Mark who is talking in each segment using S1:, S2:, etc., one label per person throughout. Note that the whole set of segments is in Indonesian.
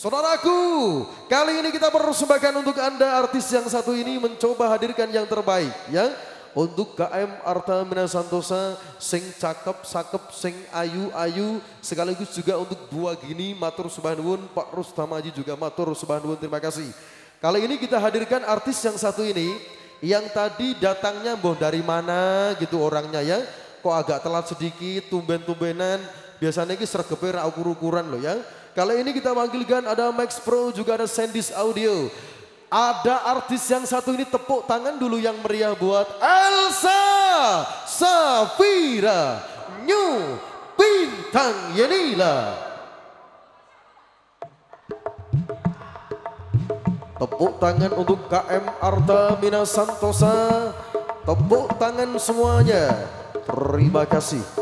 S1: Saudaraku, kali ini kita persembahkan untuk Anda artis yang satu ini mencoba hadirkan yang terbaik ya. Untuk KM Arta Mina Santosa, sing cakep, sakep, sing ayu-ayu, sekaligus juga untuk Buah Gini, Matur Subhanwun, Pak Rustamaji juga Matur Subhanwun, terima kasih. Kali ini kita hadirkan artis yang satu ini, yang tadi datangnya boh dari mana gitu orangnya ya. Kok agak telat sedikit, tumben-tumbenan, biasanya ini sergepe ukur-ukuran loh ya. Kali ini kita panggilkan ada Max Pro juga ada Sandis Audio. Ada artis yang satu ini tepuk tangan dulu yang meriah buat Elsa Safira New Bintang Yenila. Tepuk tangan untuk KM Arta Mina Santosa. Tepuk tangan semuanya. Terima kasih.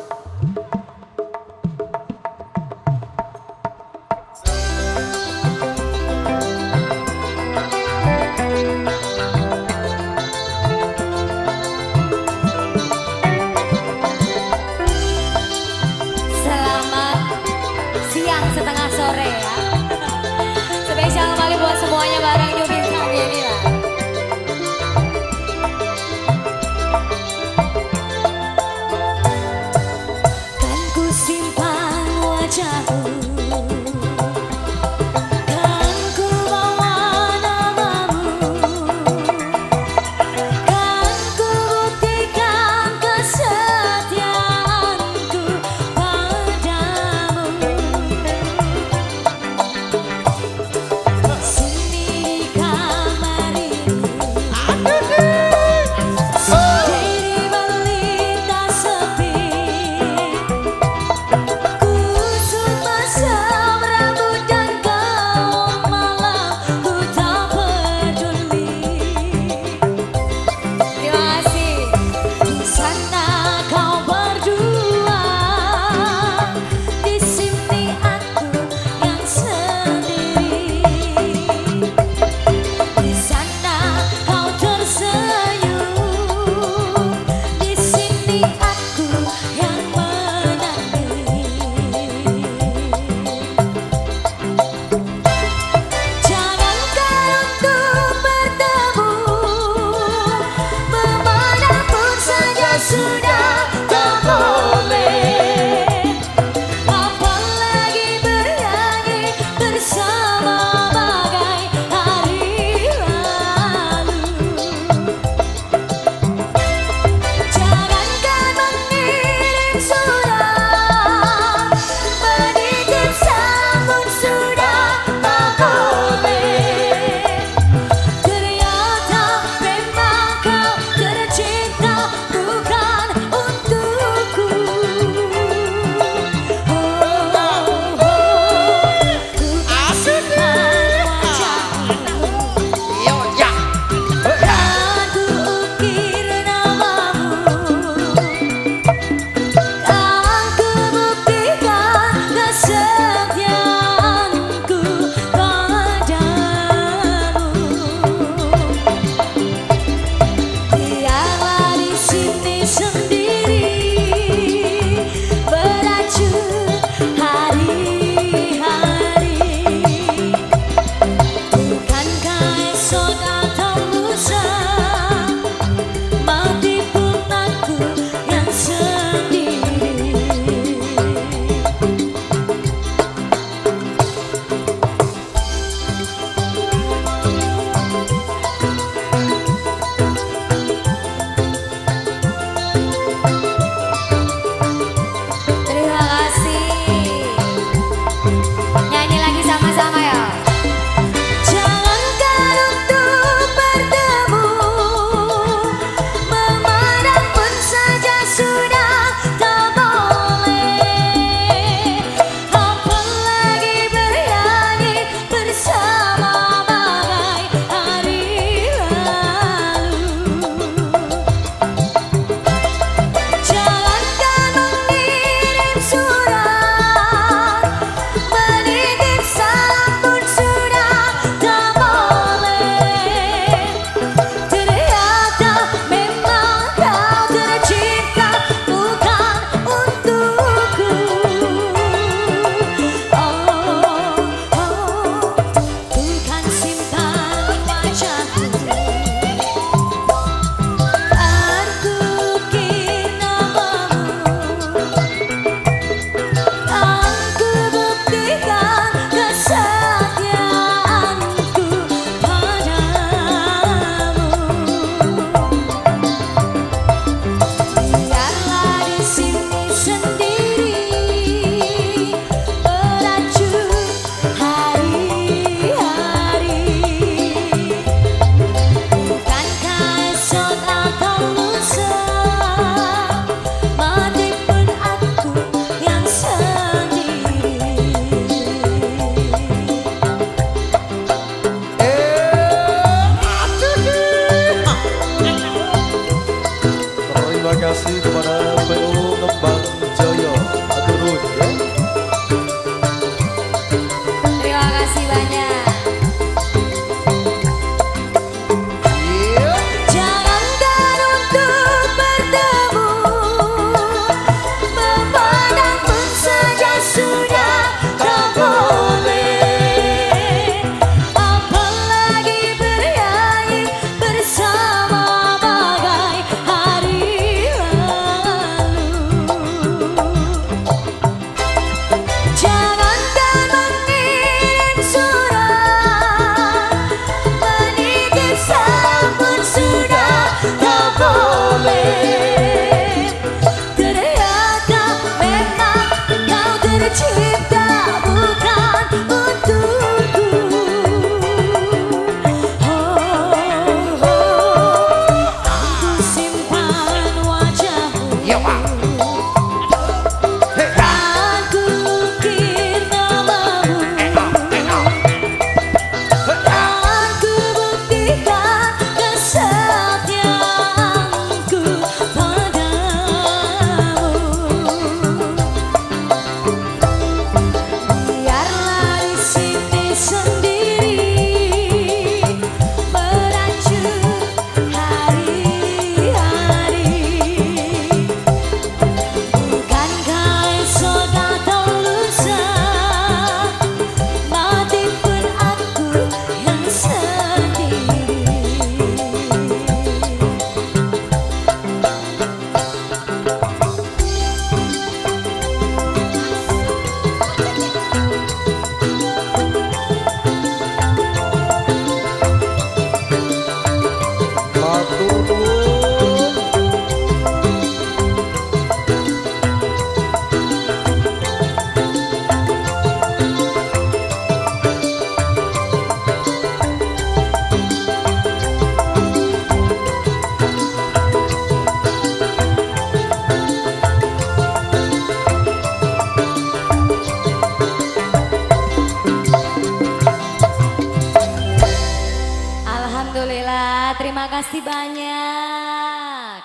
S2: Kasih banyak.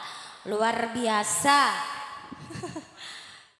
S2: Luar biasa.